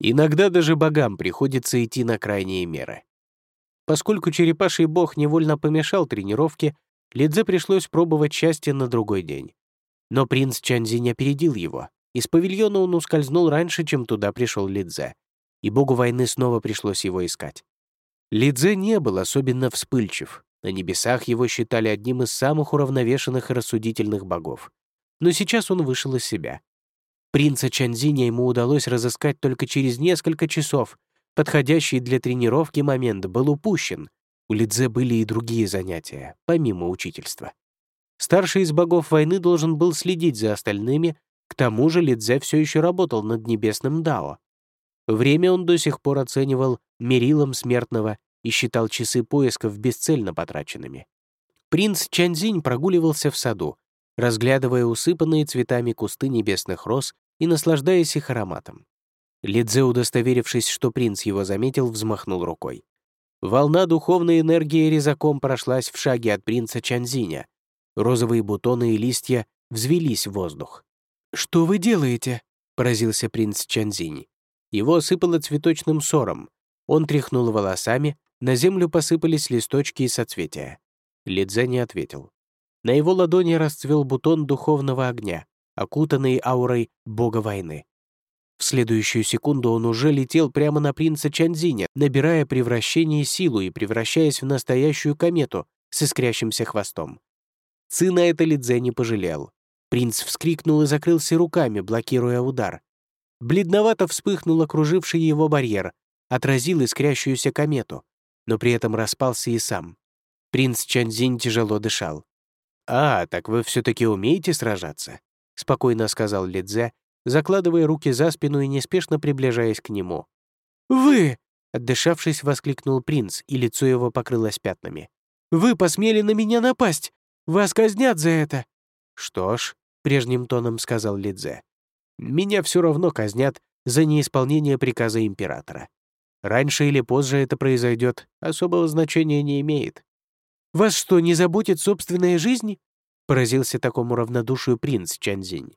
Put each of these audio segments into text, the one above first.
Иногда даже богам приходится идти на крайние меры. Поскольку черепаший бог невольно помешал тренировке, Лидзе пришлось пробовать счастье на другой день. Но принц Чанзинь опередил его. Из павильона он ускользнул раньше, чем туда пришел Лидзе, и богу войны снова пришлось его искать. Лидзе не был особенно вспыльчив. На небесах его считали одним из самых уравновешенных и рассудительных богов. Но сейчас он вышел из себя. Принца Чанзиня ему удалось разыскать только через несколько часов. Подходящий для тренировки момент был упущен. У Лидзе были и другие занятия, помимо учительства. Старший из богов войны должен был следить за остальными, к тому же Лидзе все еще работал над небесным Дао. Время он до сих пор оценивал мерилом смертного и считал часы поисков бесцельно потраченными. Принц Чанзинь прогуливался в саду, разглядывая усыпанные цветами кусты небесных роз и наслаждаясь их ароматом. Лидзе, удостоверившись, что принц его заметил, взмахнул рукой. Волна духовной энергии резаком прошлась в шаге от принца Чанзиня. Розовые бутоны и листья взвелись в воздух. «Что вы делаете?» — поразился принц Чанзинь. Его осыпало цветочным сором. Он тряхнул волосами, на землю посыпались листочки и соцветия. Лидзе не ответил. На его ладони расцвел бутон духовного огня, окутанный аурой бога войны. В следующую секунду он уже летел прямо на принца Чанзиня, набирая превращение силу и превращаясь в настоящую комету с искрящимся хвостом. Сына это Лидзе не пожалел. Принц вскрикнул и закрылся руками, блокируя удар. Бледновато вспыхнул окруживший его барьер, отразил искрящуюся комету, но при этом распался и сам. Принц Чанзинь тяжело дышал. «А, так вы все-таки умеете сражаться?» — спокойно сказал Лидзе, закладывая руки за спину и неспешно приближаясь к нему. «Вы!» — отдышавшись, воскликнул принц, и лицо его покрылось пятнами. «Вы посмели на меня напасть! Вас казнят за это!» «Что ж», — прежним тоном сказал Лидзе, «меня все равно казнят за неисполнение приказа императора. Раньше или позже это произойдет, особого значения не имеет. «Вас что, не заботит собственная жизнь?» — поразился такому равнодушию принц Чанзинь.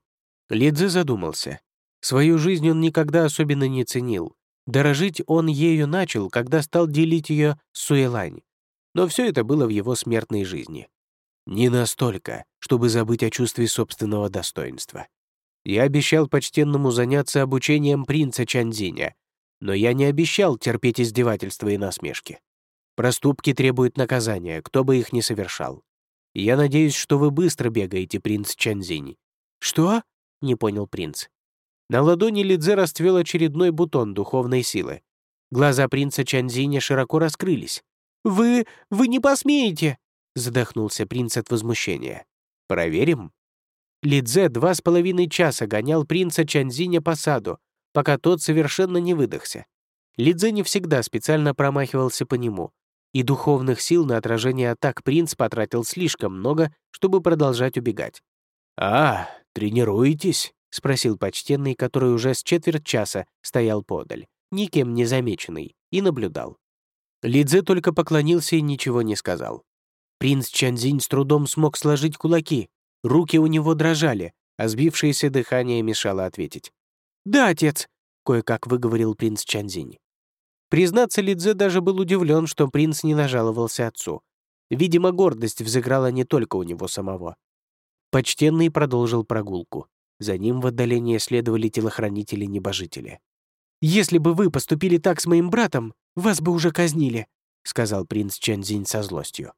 Лидзе задумался. Свою жизнь он никогда особенно не ценил. Дорожить он ею начал, когда стал делить ее с Суэлань. Но все это было в его смертной жизни. Не настолько, чтобы забыть о чувстве собственного достоинства. Я обещал почтенному заняться обучением принца Чанзиня, но я не обещал терпеть издевательства и насмешки. Проступки требуют наказания, кто бы их ни совершал. Я надеюсь, что вы быстро бегаете, принц Чанзинь». «Что?» — не понял принц. На ладони Лидзе расцвел очередной бутон духовной силы. Глаза принца Чанзиня широко раскрылись. «Вы... вы не посмеете!» — задохнулся принц от возмущения. «Проверим?» Лидзе два с половиной часа гонял принца Чанзиня по саду, пока тот совершенно не выдохся. Лидзе не всегда специально промахивался по нему, и духовных сил на отражение атак принц потратил слишком много, чтобы продолжать убегать. «А, тренируетесь?» — спросил почтенный, который уже с четверть часа стоял подаль, никем не замеченный, и наблюдал. Лидзе только поклонился и ничего не сказал. Принц Чанзинь с трудом смог сложить кулаки, руки у него дрожали, а сбившееся дыхание мешало ответить. «Да, отец», — кое-как выговорил принц Чанзинь. Признаться, Лидзе даже был удивлен, что принц не нажаловался отцу. Видимо, гордость взыграла не только у него самого. Почтенный продолжил прогулку. За ним в отдалении следовали телохранители-небожители. «Если бы вы поступили так с моим братом, вас бы уже казнили», — сказал принц Чанзинь со злостью.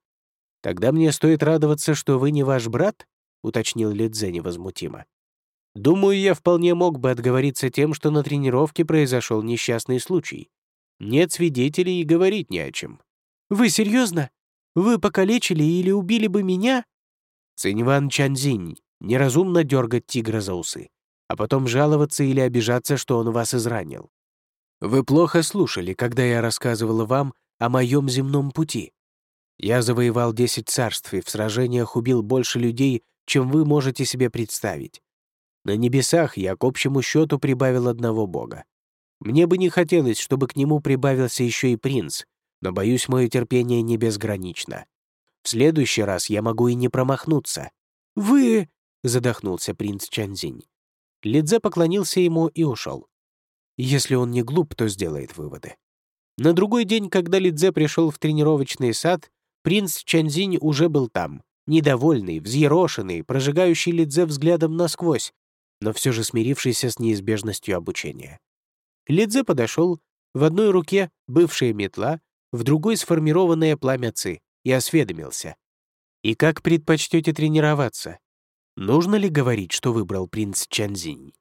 «Тогда мне стоит радоваться, что вы не ваш брат?» — уточнил Лидзе невозмутимо. «Думаю, я вполне мог бы отговориться тем, что на тренировке произошел несчастный случай. Нет свидетелей и говорить не о чем. «Вы серьезно? Вы покалечили или убили бы меня?» Циньван Чанзинь, неразумно дергать тигра за усы, а потом жаловаться или обижаться, что он вас изранил. Вы плохо слушали, когда я рассказывала вам о моем земном пути. Я завоевал десять царств и в сражениях убил больше людей, чем вы можете себе представить. На небесах я к общему счету прибавил одного бога. Мне бы не хотелось, чтобы к нему прибавился еще и принц, но, боюсь, мое терпение не безгранично. В следующий раз я могу и не промахнуться. «Вы...» — задохнулся принц Чанзинь. Лидзе поклонился ему и ушел. Если он не глуп, то сделает выводы. На другой день, когда Лидзе пришел в тренировочный сад, принц Чанзинь уже был там, недовольный, взъерошенный, прожигающий Лидзе взглядом насквозь, но все же смирившийся с неизбежностью обучения. Лидзе подошел, в одной руке бывшая метла, в другой сформированное пламя ци, и осведомился. «И как предпочтете тренироваться? Нужно ли говорить, что выбрал принц Чанзинь?»